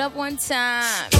up one time.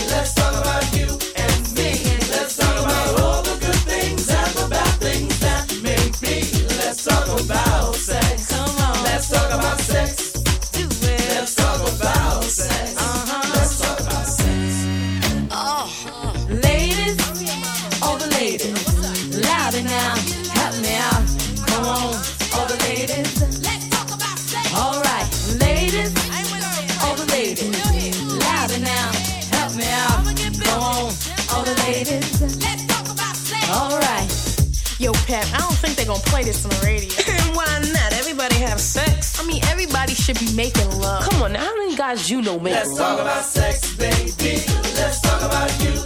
should be making love. Come on, now, how many guys you know make Let's talk about sex, baby. Let's talk about you.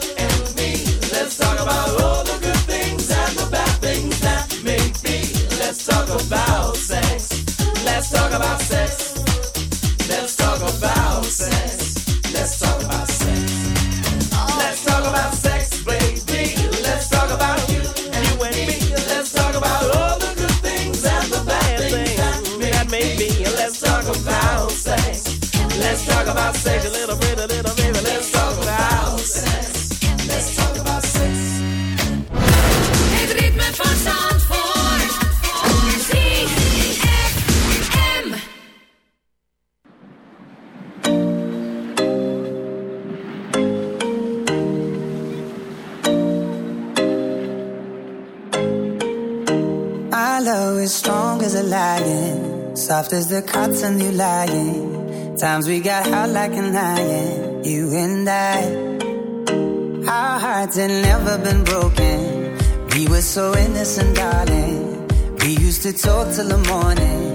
Sometimes we got hot like an lion, you and I. Our hearts had never been broken. We were so innocent, darling. We used to talk till the morning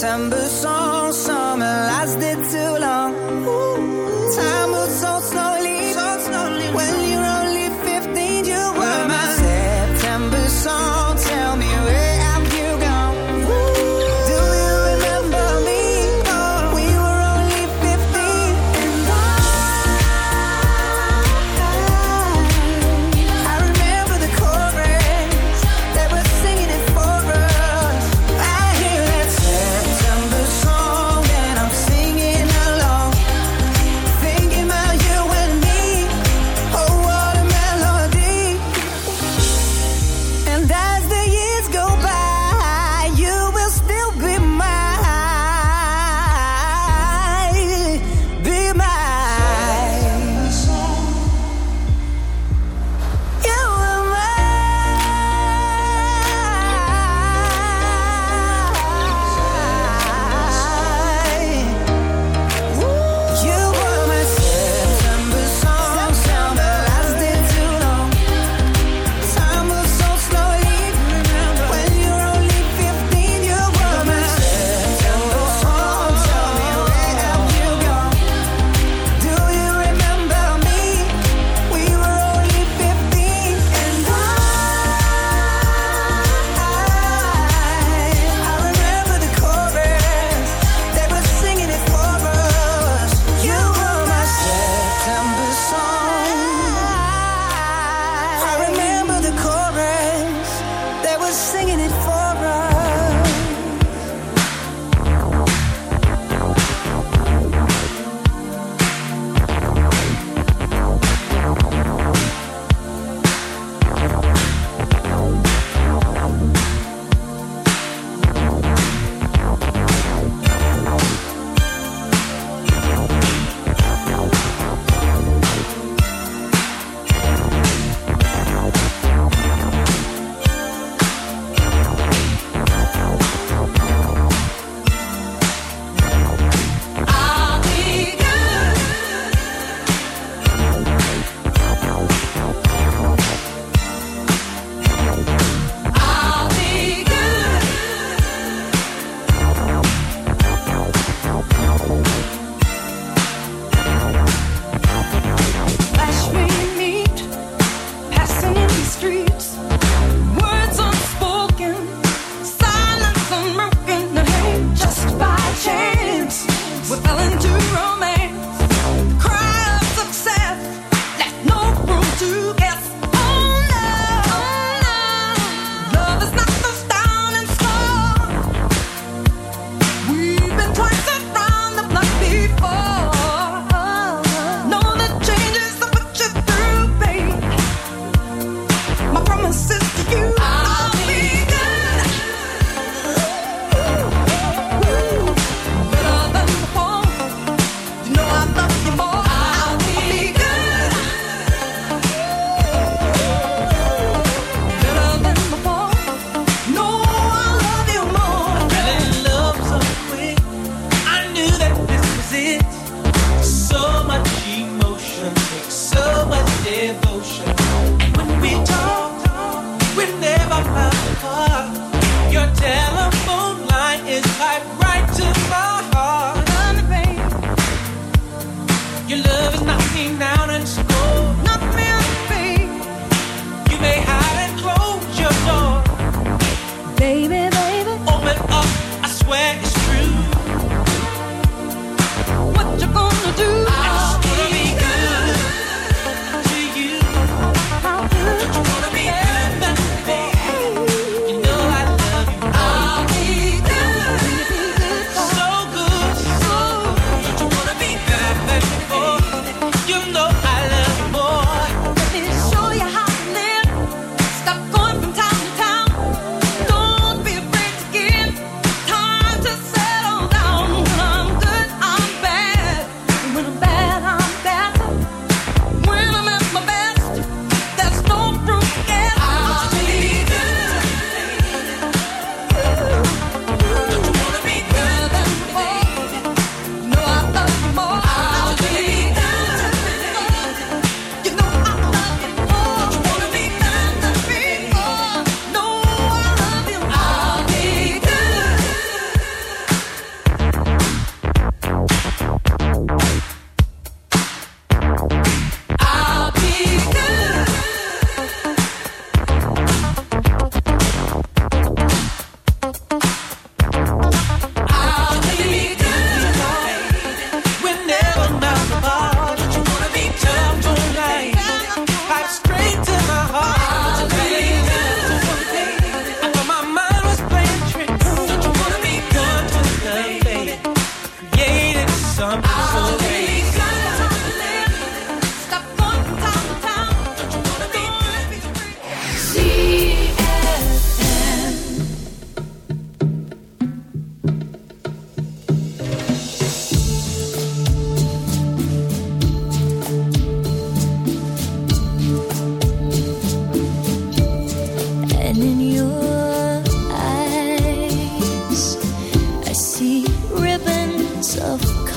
September song.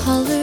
color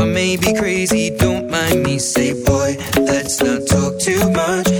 I may be crazy, don't mind me. Say, boy, let's not talk too much.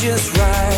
just right.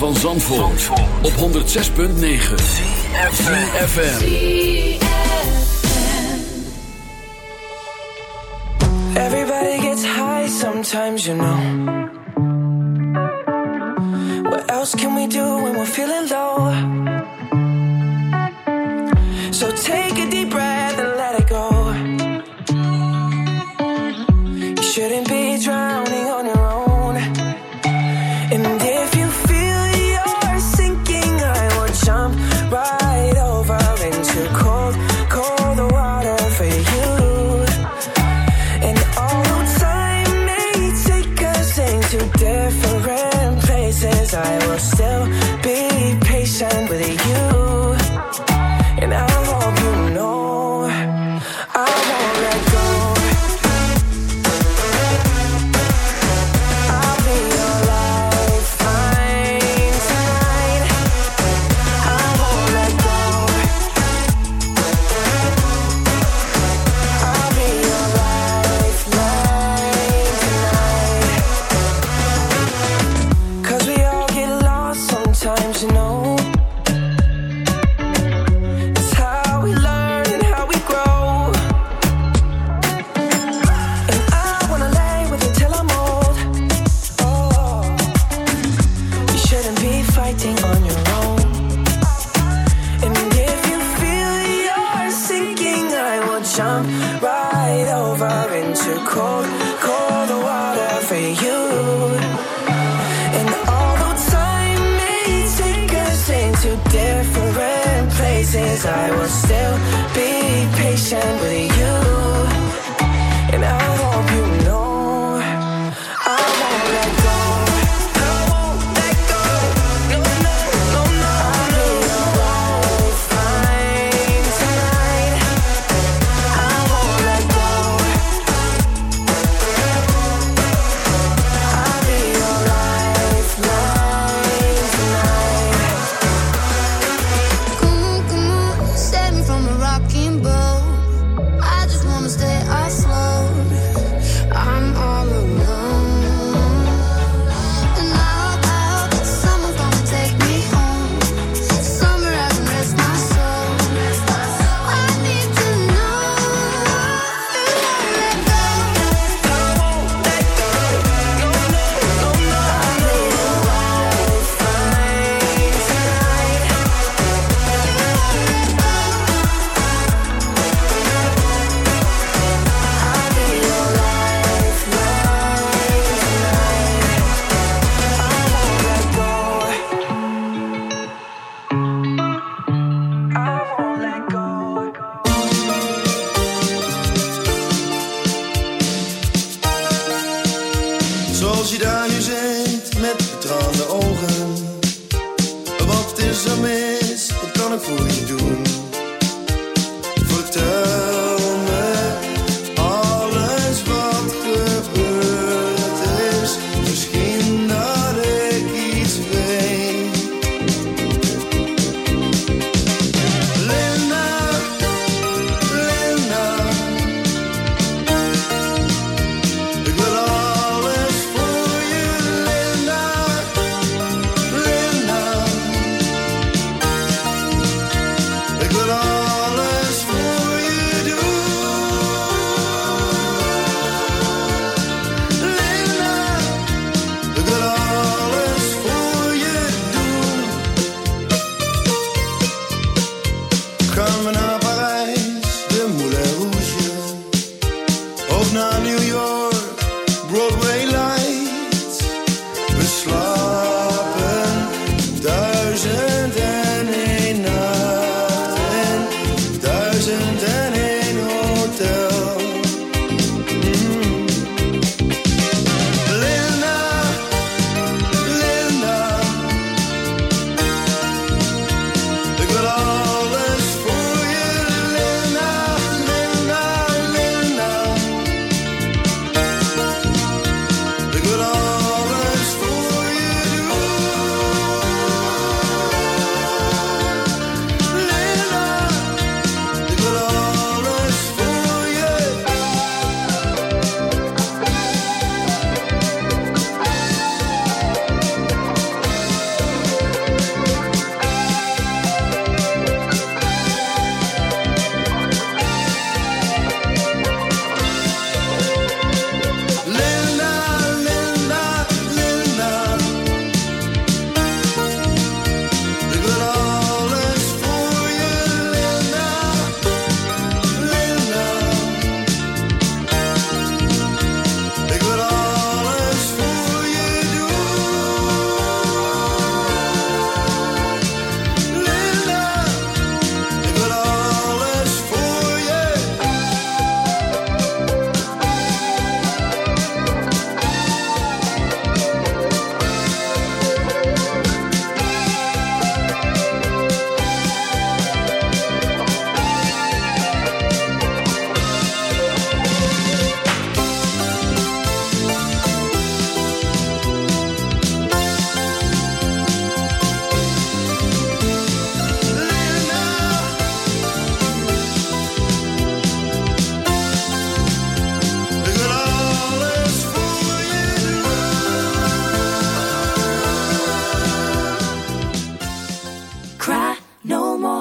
van Zandvoort, op 106.9 CFFM Everybody gets high sometimes you know.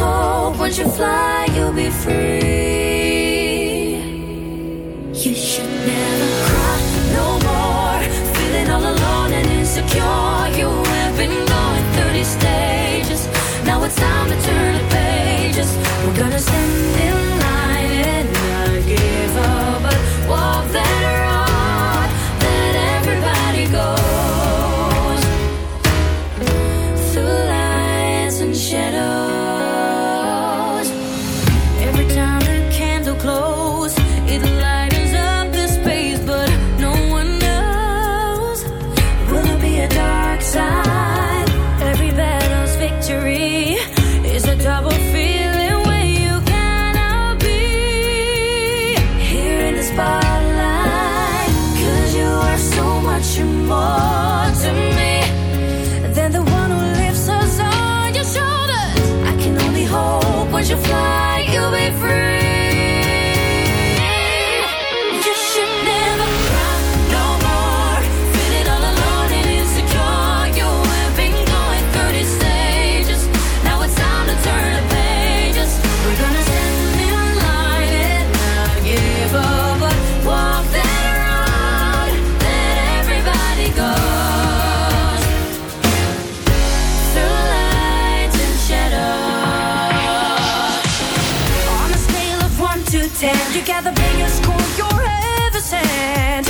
hope once you fly, you'll be free. You should never cry no more. Feeling all alone and insecure, you have been going 30 days. You got the biggest cool you're ever sent.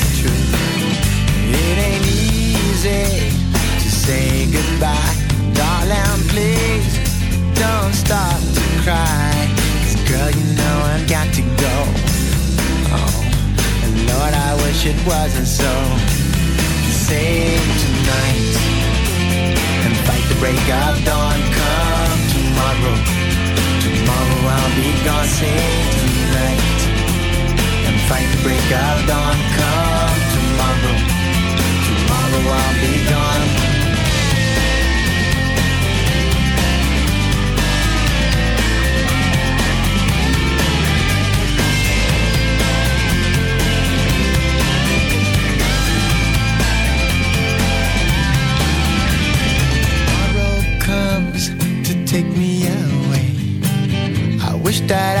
easy to say goodbye. Darling, please don't stop to cry. Cause girl, you know I've got to go. Oh, and Lord, I wish it wasn't so. Save tonight and fight the break of dawn. Come tomorrow, tomorrow I'll be gone. Save tonight and fight the break of dawn. Come tomorrow tomorrow I'll be gone? Tomorrow comes to take me away. I wish that I